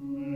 Deus